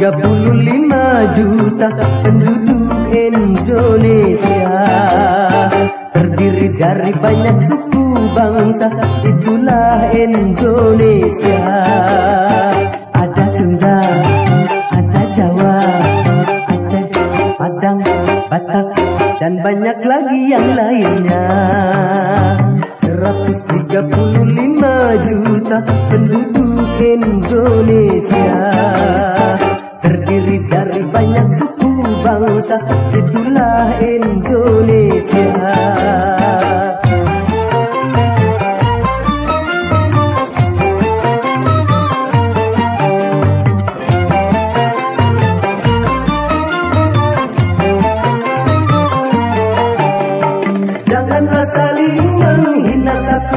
35 juta penduduk Indonesia. Terdiri dari banyak suku bangsa Itulah Indonesia Batak Dan banyak lagi yang lainnya. 135 juta penduduk Indonesia. Terdiri dari banyak suku bangsa Itulah Indonesia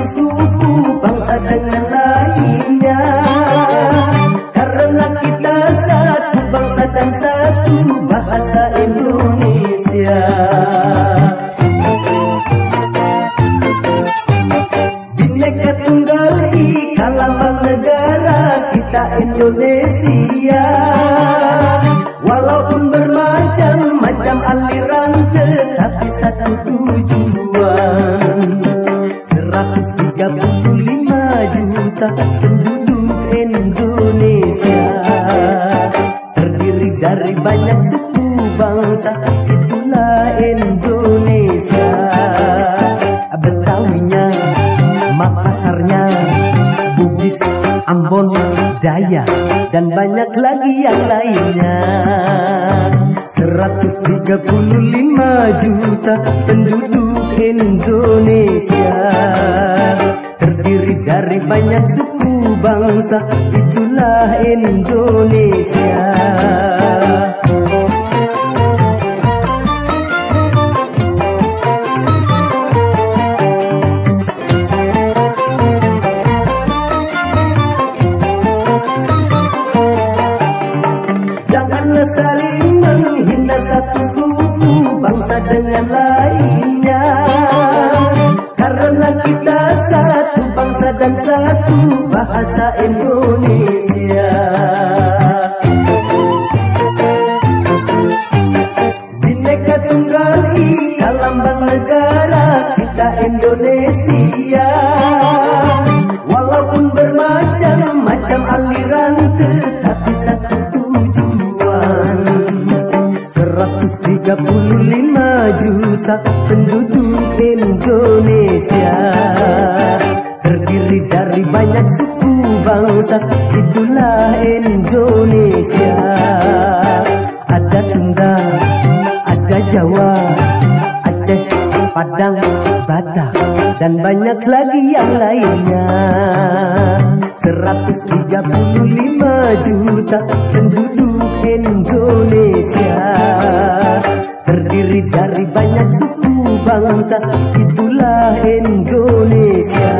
suku bangsa dengan lainnya. Karena kita satu bangsa dan satu bahasa Indonesia. Bineka Tunggal Ika lambang negara kita Indonesia. Walaupun bermacam-macam Ambon, Daya Dan banyak lagi yang lainnya. 135 juta penduduk Indonesia. Terdiri dari banyak suku bangsa Itulah Indonesia dengan lainnya. Karena kita satu bangsa dan satu bahasa Indonesia. Bineka Tunggal Ika lambang negara kita Indonesia. Walaupun bermacam-macam aliran 135 juta penduduk Indonesia. Terdiri dari banyak suku bangsa Itulah Indonesia. Ada Sunda, ada Jawa, Aceh, Padang, Batak Dan banyak lagi yang lainnya. 135 juta penduduk Indonesia suku bangsa Itulah Indonesia